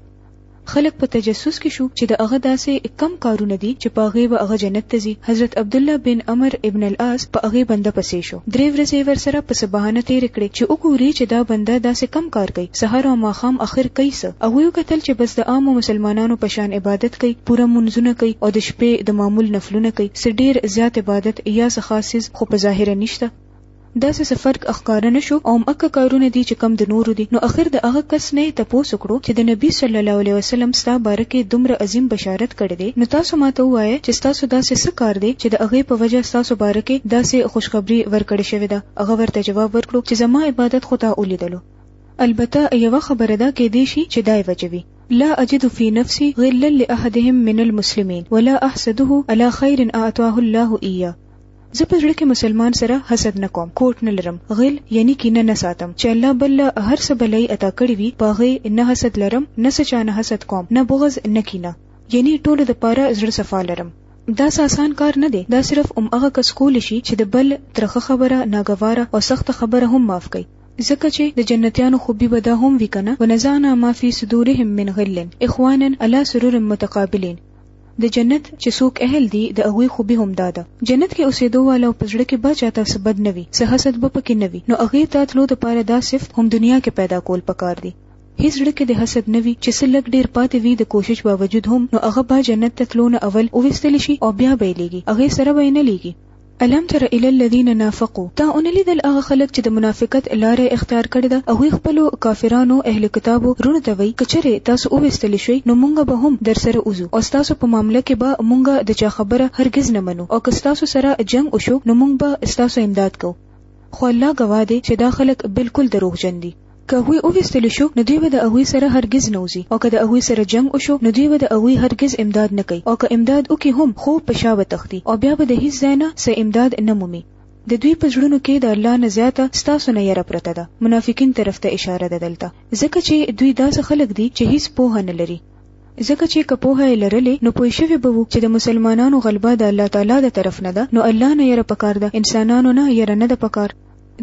خلک په تجسس کې شو چې د هغه داسې کم کارونه دي چې په هغې به هغه جنت ته ځي، حضرت عبدالله بن عمرو ابن العاص په هغې بنده پسې شو، درې ورځې یې ورسره په څه بهانه تېرې کړې چې وګوري چې دا بنده داسې کم کار کوي، سهار او ماښام اخر کوي څه؟ هغوی وکتل چې بس د عامو مسلمانانو په شان عبادت کوي، پوره مونځونه کوي او د شپې د معمول نفلونه کوي، څه ډېر زیات عبادت یا څه خاص څیز خو په ظاهره نشته، داسې څه فرق اخکاره نه شو او هماکه کارونه دي چې کوم د نورو دي نو اخر د هغه کس نه یې تپوس وکړو چې د نبي صلی الله علیه وسلم ستا باره کې دومره عظیم بشارت کړی دی نو تاسو ماته ووایه چې ستاسو داسې څه کار دی چې د هغې په وجه ستاسو باره کې داسې خوشخبري ورکړې شوې ده هغه ورته جواب ورکړو چې زما عبادت خو تا ولیدلو البته یوه خبره ده کېدای شي چې دای وجه وي لا اجد في نفسي غلا لاحدهم من المسلمين ولا احسده على خير اعطاه الله اياه زه په زړه کې مسلمان سره حسد نه کوم کوټ نه لرم غل یعنی کینه نه ساتم چې الله بل هر څه بلای عطا کړی وي پاغه نه حسد لرم نه څه چانه حسد کوم نه بغض نه کینه یعنی ټولو د پاره زړه صفا لرم دا آسان کار نه دی دا صرف ام هغه کس کول شي چې د بل ترخه خبره ناګواره او سخت خبره هم معاف کړي ځکه چې د جنتیانو خوبي به دا هم وکنه ونزعنا ما فی صدورهم من غل اخوانا علی سرور متقابلین د جنت چې څوک اهل دي د هغوی خوبي همدا ده. جنت کې اوسېدو والا او په زړه کې به چاته څه بد نه وي، څه حسد به پکې نه وي، نو هغې ته تلو دپاره دا صفت هم دنیا کې پیدا کول پکار دي. هیڅ زړه کې د حسد نه وي چې څه لږ ډېر پاتې وي د کوشش باوجود هم نو هغه به جنت ته تلو نه اول وویستل شي او بیا به یې لېږي، هغې سره به یې نه لېږي. الم تر الی الذین نافقوا تا اون لیدل هغه خلک چې د منافقت لاره اختیار کړې ده او هی خپل کافرانو اهل کتابو رونو ته وی کچره تاسو او وستل شوي نو مونږ به هم در سره اوزو او تاسو په معاملې کې به مونږ د چا خبره هرگز نه منو او که تاسو سره جنگ وشو نو مونږ به تاسو امداد کو خو الله گواه دی چې دا خلک بالکل دروغجن دي که هغوی وویستل شو نو دوی به د هغوی سره هرګز نه وځي او که د هغوی سره جنګ وشو نو دوی به د هغوی هرګز امداد نه کوي او که امداد وکړي هم خو په شا به تښتي او بیا به د هیڅ ځای نه څه امداد نه مومي. د دوی په زړونو کې د الله نه زیاته ستاسو نه یره پرته ده، منافقین طرف ته اشاره ده دلته، ځکه چې دوی داسې خلک دي چې هیڅ پوهه نه لري، ځکه چې که پوهه یې لرلې نو پوه شوي به وو چې د مسلمانانو غلبه د الله تعالی د طرف نه ده، نو الله نه یره پکار ده، انسانانو نه یره نه ده پکار.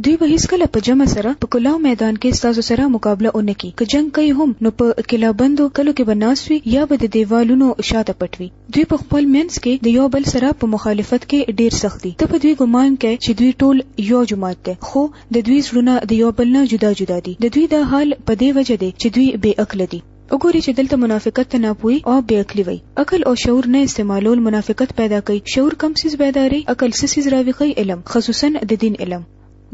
دوی به هیڅکله په جمع سره په کلاو میدان کې ستاسو سره مقابله ونه کړي که جنګ کوي هم نو په کلابندو کلو کې به ناست وي یا به د دیوالونو شاته پټ وي دوی په خپل منځ کې د یو بل سره په مخالفت کې ډیر سخت دي ته په دوی ګمان کوې چې دوی ټول یو جماعت دی خو د دوی زړونه د یو بل نه جدا جدا دي د دوی دا حال په دې وجه دی چې دوی بې عقل دي وګوري چې دلته منافقت ته ناپوهي او بې عقلي وایي عقل او شعور نه استعمالول منافقت پیدا کوي شعور کم څیز بیداري عقل څه څیز راویښوي علم خصوصا د دین علم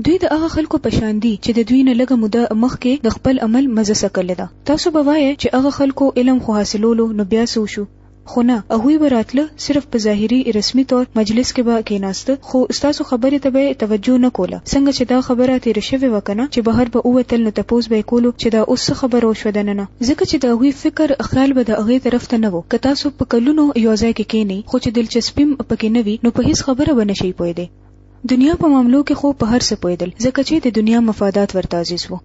دوی د هغه خلکو په شان دي چې د دوی نه لږه موده مخکې د خپل عمل مزه څکلې ده تاسو به وایئ چې هغه خلکو علم خو حاصلولو نو بیا څه وشو خو نه هغوی به راتله صرف په ظاهري رسمي طور مجلس کې به کېناسته خو ستاسو خبرې ته به یې توجه نه کوله څنګه چې دا خبره تېره شوې وه کنه چې بهر به ووتل نو تپوس به یې کولو چې دا اوس څه خبره وشوه دننه ځکه چې د هغوی فکر خیال به د هغې طرف ته نه وو که تاسو په کلونو یو ځای کې کېنئ خو چې دلچسپیم پکې نه وي نو په هیڅ خبره به نه شئ پوهېدی دنیا په معاملو کې خو په هر څه پوهېدل ځکه چې د دنیا مفادات ورته عزیز وو.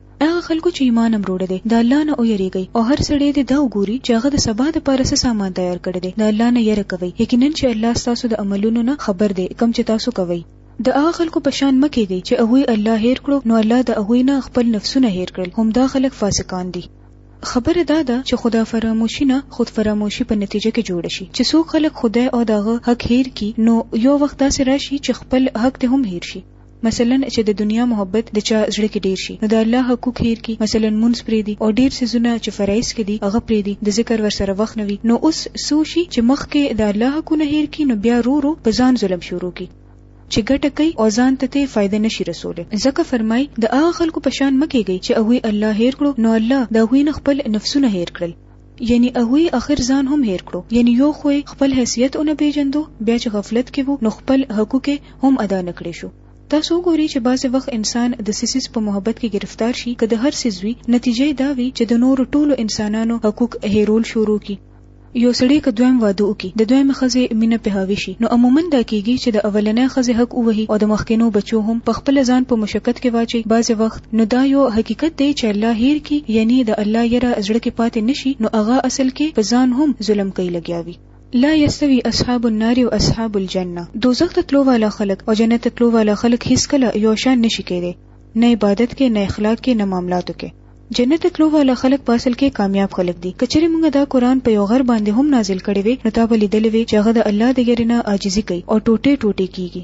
هغه خلکو چې ایمان هم وروړی دی د الله نه ویریږئ او هر سړی دې دا وګوري چې هغه د سبا دپاره څه سامان تیار کړی دی د الله نه یره کوئ یقینا چې الله ستاسو د عملونو نه خبر دی کوم چې تاسو کوئ د هغه خلکو په شان مه کېږئ چې هغوی الله هېر کړو نو الله د هغوی نه خپل نفسونه هېر کړل همدا خلک فاسقان دي خبره دا ده چې خدا فراموشي نه خود فراموشي په نتیجه کې جوړ شي چې څوک خلک خدای او دغه حق هېر کی نو یو وخت داسې راشي چې خپل حق ته هم هېر شي مثلا چې د دنیا محبت د چا زړه کې ډیر شي نو د الله حقوق هیر کړي مثلا لمونځ پریږدي او ډیر څیزونه چې فرایض کې دي هغه پریږدي د ذکر ورسره وخت نه وي نو اوس څه وشي چې مخکې د الله حقونه هیر کړي نو بیا رو رو په ځان ظلم شروع کړي چې ګټه کوي او ځان ته ته فائدہ نشي رسوله ځکه فرمای د هغه خلکو په شان مکیږي چې هغه الله هیر کړو نو الله د هغه نه خپل نفسونه هیر کړل یعنی هغوی اخر ځان هم هیر کړو یعنی یو خو یې خپل حیثیت ونه پیژندو بیا چې غفلت کې وو نو خپل حقوق یې هم ادا نکړې شو تاسو وګورئ چې بعضې وخت انسان د سیسیز په محبت کې ګرفتار شي که د هر سیز وي نتیجه یې دا وي چې د نورو ټولو انسانانو حقوق هیرول شروع کی یو سړی که دویم واده وکړي د دویمې ښځې مینه په حاوي شي نو عموما دا کیږي چې د اولنۍ ښځې حق ووهي او د مخکینو بچو هم په خپل ځان په مشقت کې واچي بعضې وخت نو دا یو حقیقت دی چې الله هیر کی یعنی د الله یره زړه کې پاتې نشي نو هغه اصل کې په ځان هم ظلم کوي لګیاوي لا یستوی اصحاب النار او اصحاب الجنه دوزخ ته تلو والا خلک او جنت ته تلو والا خلک هیڅ کله یو شان نشي کېدی نه عبادت کې نه اخلاق کې نه معاملاتو کې جنت ته تلو والا خلک په اصل کې کامیاب خلک دي کچره موږ دا قران په یو غر باندې هم نازل کړي وي نو تا به لیدلې وي چې هغه د الله د یرنه عاجزي کوي او ټوټه ټوټه کیږي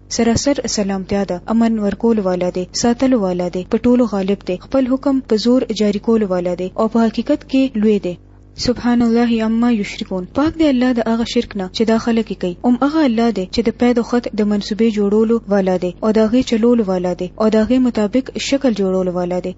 سراسر سلامتیا ده امن ورکولو والا دی ساتلو والا دی په ټولو غالب دی خپل حکم په زور جاری کولو والا دی او په حقیقت کې لوی دی. سبحان الله عما یشرکون پاک دی الله د هغه شرک نه چې دا خلک یې کوي هم هغه الله دی چې د پید او خط د منصوبې جوړولو والا دی او د هغې چلولو والا دی او د هغې مطابق شکل جوړولو والا دی.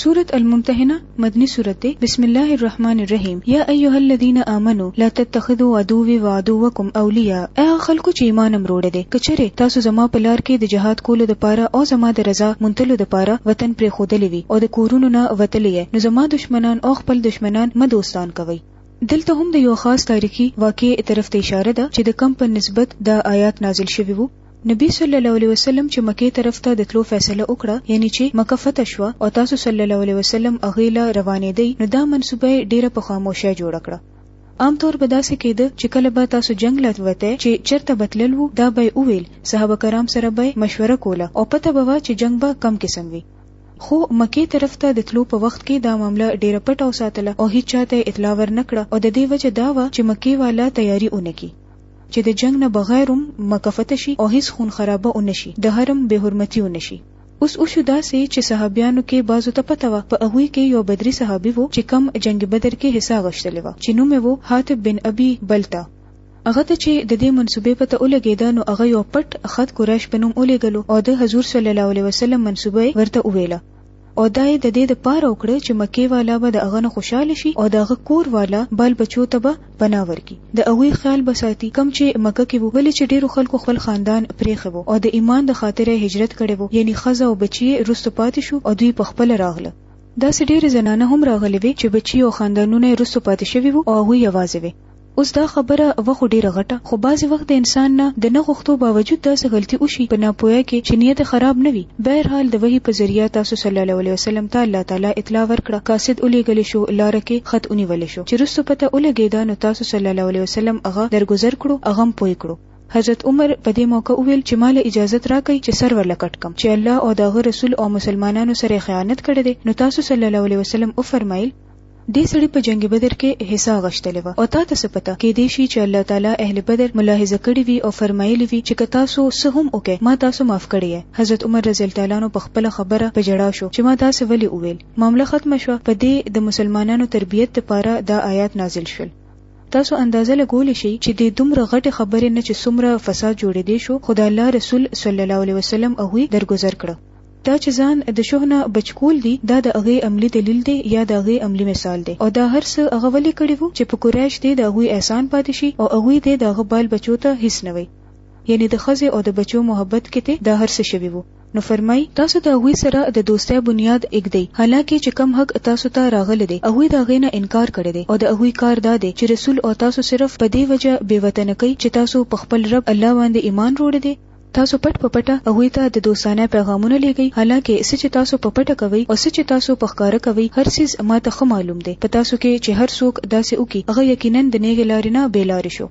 سورة الممتحنة مدنی سورت دی بسم الله الرحمن الرحیم یا ایها الذین آمنو لا تتخذوا عدوی وعدوکم اولیاء ای هغه خلکو چې ایمان هم روړی دی که چېرې تاسو زما په لار کې د جهاد کولو دپاره او زما د رضا موندلو دپاره وطن پرېښودلی وي او د کورونو نه وتلی یئ نو زما دښمنان او خپل دښمنان مه دوستان کوئ. دلته هم د یوه خاص تاریخي واقعې طرف ته اشاره ده چې د کوم په نسبت دا آیات نازل شوي وو. نبی صلی الله علیه وسلم چې مکې طرف ته د تلو فیصله وکړه یعنی چې مکه فتح شوه او تاسو صلی الله علیه وسلم هغې له روانېدئ نو دا منصوبه یې ډېره په خاموشۍ جوړه کړه عام طور به داسې کېده چې کله به تاسو جنگ له وته چې چرته بتلل وو دا به ویل صحابه کرام سره به مشوره کوله او پته به وا چې جنگ به کم قسم وي خو مکه طرف ته د تلو په وخت کې دا معاملې ډېره پټه او ساتله او هیڅ چاته اطلاع ورنکړه او د دې وجه دا و چې مکه والا تیاری اونکي چې د جنګ نه بغیر هم مکفته شي او هیڅ خون خرابه ونه شي د حرم بې حرمتي ونه شي اوس وشو داسې چې صحابیانو کې بعضو ته پته وه په هغوی کې یو بدري صحابي وو چې کوم جنګ بدر کې حصه غشتلې وه چې نوم یې وو حاطب بن ابي بلته هغه ته چې د دې منسوبې پته ولګېده نو هغه یو پټ خط قریش په نوم ولېږلو او د حضور صلی الله علیه وسلم منسوبه ورته وویله او دا یې د دې دپاره وکړه چې مکې والا به د هغه نه خوشحاله شي او د هغه کور والا بال بچو ته به پناه ورکړي، د هغوی خیال به ساتي، کوم چې مکه کې وو، ولې چې ډېرو خلکو خپل خاندان پرېښی وو او د ایمان د خاطره یې هجرت کړی وو، یعنې ښځه او بچي یې وروسته پاتې شو او دوی پخپله راغله. داسې ډېرې زنانه هم راغلې وې چې بچي او خاندانونه یې وروسته پاتې شوي وو او هغوی یوازې وې، اوس دا خبره وه خو ډېره غټه، خو بعضې وخت د انسان نه د نه غوښتو باوجود داسې غلطي وشي په ناپوهۍ کې چې نیت یې خراب نه وي. بهر حال د وحي په ذریعه تاسو صلی الله علیه وسلم ته الله تعالی اطلاع ورکړه، قاصد ولېږل شو، لاره کې خط ونیول شو، چې روسته پته ولګېده نو تاسو صلی الله علیه وسلم هغه درګذر کړو، هغه هم پوه کړو. حضرت عمر په دې موقع وویل چې ما له اجازت راکړئ چې سر ورله کټ کړم چې الله او د هغه رسول او مسلمانانو سره یې خیانت کړی دی، نو تاسو صلی الله علیه وسلم وفرمایل، دې سړي په جنګ بدر کې حصه غشتلې وه او تا ته څه پته کېدی شي چې الله تعالی اهل بدر ملاحظه کړي وي او فرمایلي وي چې که تاسو څه هم وکړئ ما تاسو معاف کړي یئ حضرت عمر رضی الله تعالی عنه په خپله خبره په ژړا شو چې ما داسې ولې وویل معامله ختمه شوه په دې د مسلمانانو تربیت لپاره دا آیات نازل شول تاسو اندازه لګولی شئ چې د دومره غټې خبرې نه چې څومره فساد جوړېدی شو خو د الله رسول صلی الله علیه وسلم هغوی درګذر کړه دا چې ځان د شوه نه بچ کول دي دا د هغې عملي دلیل دی یا د هغې عملي مثال دی او دا هر څه هغه ولې کړي وو چې په قریش دې د هغوی احسان پاتې شي او هغوی دې د هغه بال بچو ته هیڅ نه وایي یعنې د ښځې او د بچو محبت کې تې دا هر څه شوي وو نو فرمایي، تاسو د هغوی سره د دوستۍ بنیاد اېږدئ حالانکه چې کوم حق تاسو ته راغلی دی هغوی د هغې نه انکار کړی دی او د هغوی کار دا دی چې رسول او تاسو صرف په دې وجه بې وطنه کوي چې تاسو په خپل رب، الله، باندې ایمان روړی دی تاسو پټ په پټه هغوی ته د دوستانه پیغامونه لیږئ، حالانکه څه چې تاسو په پټه کوئ او څه چې تاسو په ښکاره کوئ، هر څیز ما ته ښه معلوم دی. په تاسو کې چې هر څوک داسې وکړي، هغه یقیناً د نېغې لارې نه بې لارې شو.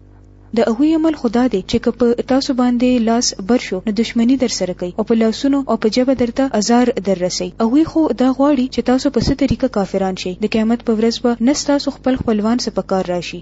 د هغوی عمل خو دا دی چې که په تاسو باندې لاس بر شو، نو دښمني در سره کوي او په لاسونو او په ژبه درته ازار در رسوي. هغوی خو دا غواړي چې تاسو په څه طریقه کافران شئ، د قیامت په ورځ به نه ستاسو خپل خپلوان څه په کار راشي،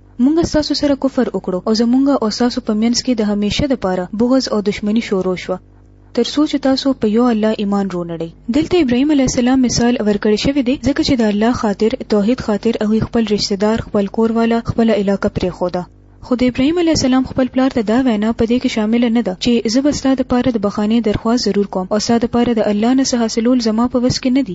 مونږ ستاسو سره کفر وکړو او زمونږ او ستاسو په منځ کې د همیشه دپاره بغض او دښمني شروع شوه تر څو چې تاسو په یو الله ایمان رونړی. دلته ابراهیم علیه السلام مثال ورکړی شوی دی ځکه چې د الله خاطر، توحید خاطر هغوی خپل رشته دار، خپل کور والا، خپله علاقه پریښوده. خو د ابراهیم علیه السلام خپل پلار ته دا وینا په دې کې شامله نه ده چې زه به ستا دپاره د بخښنې درخواست ضرور کوم او ستا دپاره د الله نه څه حاصلول زما په وس کې نه دي.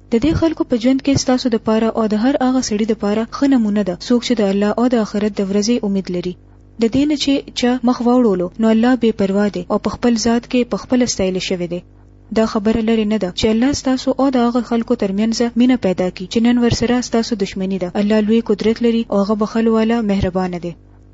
د دې خلکو په ژوند کې ستاسو د پاره او د هر هغه سړي د پاره ښه نمونه ده څوک چې د الله او د آخرت د ورځې امید لري د دې نه چې چا مخ واوړولو نو الله بې پروا دی او په خپل ذات کې په خپل ستایل شوی دی دا خبره لري نه ده چې الله ستاسو او د هغه خلکو ترمنځ مینه پیدا کړي چې نن ورسره ستاسو دښمنی ده الله لوی قدرت لري او هغه بخل والا مهربان دی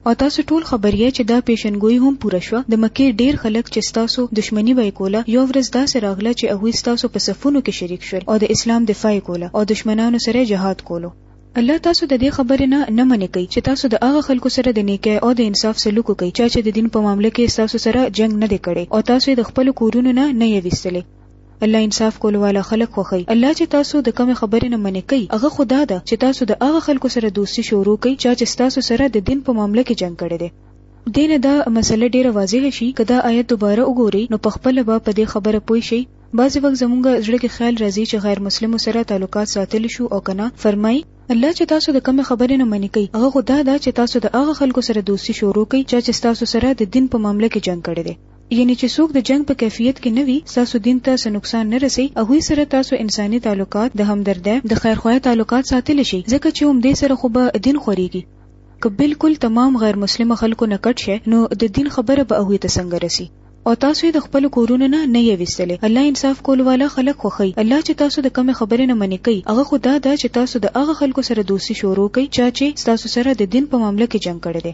او تاسو ټول خبر یې چې دا پیشنګوی هم پوره شو د مکې ډیر خلک چې تاسو دښمنی به کوله یو ورځ داسې راغله چې هغوی تاسو په صفونو کې شریک شول او د اسلام دفاع کوله او دښمنانو سره جهاد کولو الله تاسو د دې خبرې نه نه منې کوي چې تاسو د هغه خلکو سره د نیکۍ او د انصاف سلوک کوي چې د دین په معاملې کې تاسو سره جنگ نه دی کړی او تاسو د خپل کورونو نه نه یې وستلې الله انصاف کولو والا خلک خوښوي. الله چې تاسو د کومې خبرې نه منع کوي هغه خو دا ده چې تاسو د هغه خلکو سره دوستي شروع کړئ چا چې ستاسو سره د دین په معامله کې جنګ کړی دی. دې نه دا مسله ډېره واضحه شي که دا آیت دوباره وګورئ نو په خپله به په دې خبره پوه شئ. بعضې وخت زموږ زړه کې خیال راځي چې غیر مسلمو سره تعلقات ساتلی شو او که نه؟ فرمایي، الله چې تاسو د کومې خبرې نه منع کوي هغه خو دا ده چې تاسو د هغه خلکو سره دوستي شروع کړئ چا چې ستاسو سره د دین په معامله کې جنګ کړی دی. یعنی چې څوک د جنګ په کیفیت کې نه وي ستاسو دین ته څه نقصان نه رسي هغوی سره تاسو انساني تعلقات د همدردۍ د خیرخواهۍ تعلقات ساتلی شي ځکه چې همدې سره خو به دین خورېږي که بالکل تمام غیر مسلمه خلکو نه کټ شئ نو د دین خبره به هغوی ته څنګه رسي او تاسو یې د خپلو کورونو نه نه یې ویستلی الله انصاف کولو والا خلک خوښوي الله چې تاسو د کومې خبرې نه منې کوي هغه خو دا ده چې تاسو د هغه خلکو سره دوستي شروع کړئ چا چې ستاسو سره د دین په معامله کې جنګ کړی دی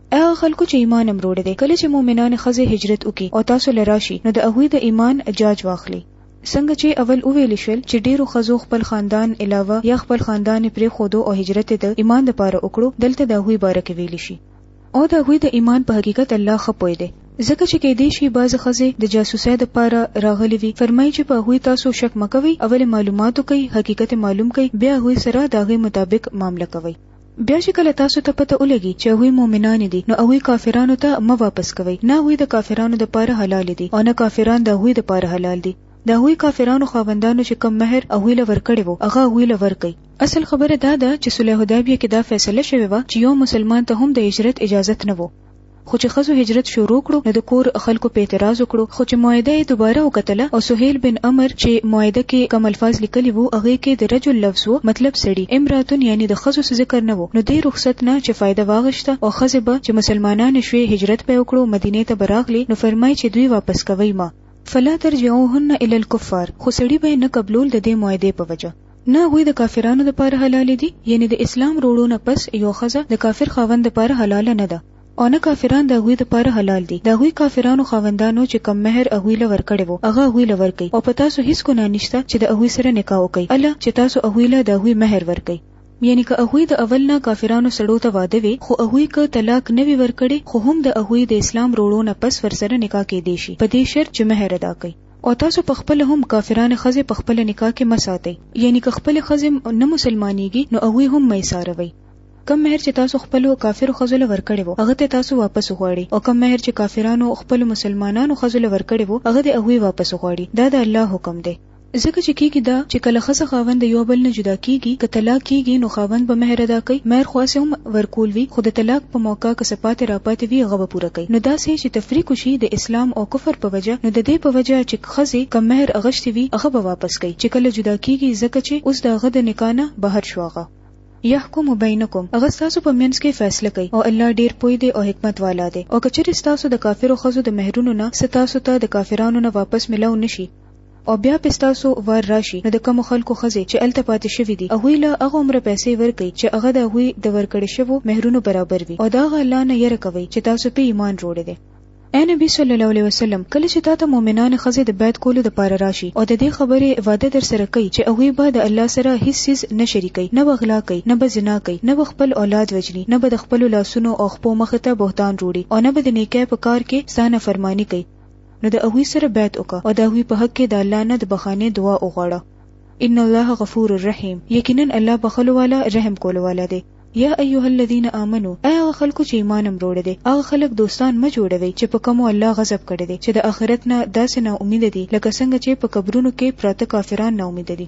هغه خلکو چې ایمان هم وروړي دي کله چې مؤمنان خزه هجرت وکي او تاسو لراشي نو د هغوی د ایمان اجاج واخلي څنګه چې اول وویل شول چې ډیرو خزو خپل خاندان علاوه یا خپل خاندان پرې خودو او هجرت د ایمان لپاره وکړو دلته د هغوی باره کې ویل شي او د هغوی د ایمان په حقیقت الله خپوي دی ځکه چې کې دې شي باز خزه د جاسوسۍ د پاره راغلي وي فرمایي چې په هوی تاسو شک مکوي اول معلوماتو کوي حقیقت معلوم کوي بیا هوی سره داغه مطابق معاملې کوي بیا چې کله تاسو ته پته ولګي چې هغوی مؤمنان دي نو هغوی کافرانو ته مه واپس کوئ، نه هغوی د کافرانو دپاره حلال دي او نه کافران د هغوی دپاره حلال دي، د هغوی، کافرانو، خاوندانو چې کوم مهر هغوی له ورکړی وو هغه هغوی له ورکړئ. اصل خبره دا ده چې صلح حدیبیه کې دا فیصله شوې وه چې یو مسلمان ته هم د هجرت اجازت نه وو خو چې ښځو هجرت شروع کړو نو د کور خلکو په اعتراض وکړو خو چې معاهده یې دوباره وکتله او سهیل بن عمر چې معاهده کې کوم الفاظ لیکلي وو هغې کې د رجل لفظ وو مطلب سړي، امرأة، یعنې د ښځو څه ذکر نه وو نو دې رخصت نه چې فایده واغشته او ښځې به چې مسلمانانې شوې هجرت به یې وکړو مدینې ته به راغلې نو فرمایي چې دوی واپس کوئ مه، فلا ترجعوهن الی الکفار، خو سړي به یې نه قبلول د دې معاهدې په وجه. نه هغوی د کافرانو لپاره حلالې دي، یعنې د اسلام روړو نه پس یو ښځه د کافر خاوند لپاره حلاله نه ده او نه کافران د هغوی لپاره حلال دي، د هغوی، کافرانو، خاوندانو چې کوم مهر هغوی له ورکړی وو هغه هغوی له ورکړئ او په تاسو هیڅ ګناه نشته چې د هغوی سره نکاح وکړئ اله چې تاسو هغوی له د هغوی مهر ورکړئ. یعنې که هغوی د اول نه کافرانو سړو ته واده وی خو هغوی که طلاق نه وی ورکړی خو هم د هغوی د اسلام روړو نه پس ورسره نکاح کیدای شي په دې شرط چې مهر ادا کړئ. او تاسو په خپل هم کافرانه خزه په خپل نکاح کې مساتي یعنی که خپل خزه نه مسلمانېږي نو هغه هم مې ساروي کم مہر چې تاسو خپل کافر خزل ورکړي وو هغه ته تاسو واپس غواړي او کم مہر چې کافرانو خپل مسلمانانو خزل ورکړي وو هغه د هغه واپس غواړي دا د الله حکم دی ځکه چې کیږي دا چې کله خزه خاوند یو بل نه جدا کیږي که طلاق کیږي نو خاوند به مہر ادا کوي مہر خاصه هم ورکول وي خو د طلاق په موقع که څه پاتې راپاتې وي هغه به پوره کوي نو داسې چې تفريق وشي د اسلام او کفر په وجه نو ددې په وجه چې ښځې کوم مهر اغشتي وي هغه به واپس کوي چې کله جدا کيږي ځکه چې اوس د هغه د نکاح نه بهر شو هغه يحکم بينکم هغه ستاسو په منځ کې فيصله کوي او الله ډير پوه دی او حکمت والا دی او که چېرې ستاسو د کافرو ښځو د مهرونو نه څه تاسو ته د کافرانو نه واپس ملاو نشي او بیا پې ستاسو وار راشي نو د کومو خلکو ښځې چې هلته پاتې شوې دي هغوی له هغومره پیسې ورکړئ چې هغه د هغوی د ورکړې شوو مهرونو برابر وي او د هغه الله نه یره کوئ چې تاسو پې ایمان روړې دی. اې نبی صلی الله علیه وسلم کله چې تاته مؤمنانې ښځې د بیعت کولو دپاره راشي او ددې خبرې وعده درسره کوي چې هغوی به د الله سره هیڅ څیز نه شریکوي نه به غلا کوي نه به زنا کوي نه به خپل اولاد وژني نه به د خپلو لاسونو او خپو مخ ته بهتان روړي او نه به د نیکۍ په کار کې ستا نافرماني کوي نو د هغوی سره بیعت وکړه او د هغوی په حق کې د الله نه د بخښنې دعا وغواړه ان الله غفور الرحیم یقینا الله بخلو والا رحم کولو والا دی یا ایها الذین آمنو ای هغه خلکو چې ایمان هم وروړی دی هغه خلک دوستان مه جوړوي چې په کومو الله غضب کړی دی چې د آخرت نه داسې نا امید دي لکه څنګه چې په قبرونو کې پراته کافران نا امید دي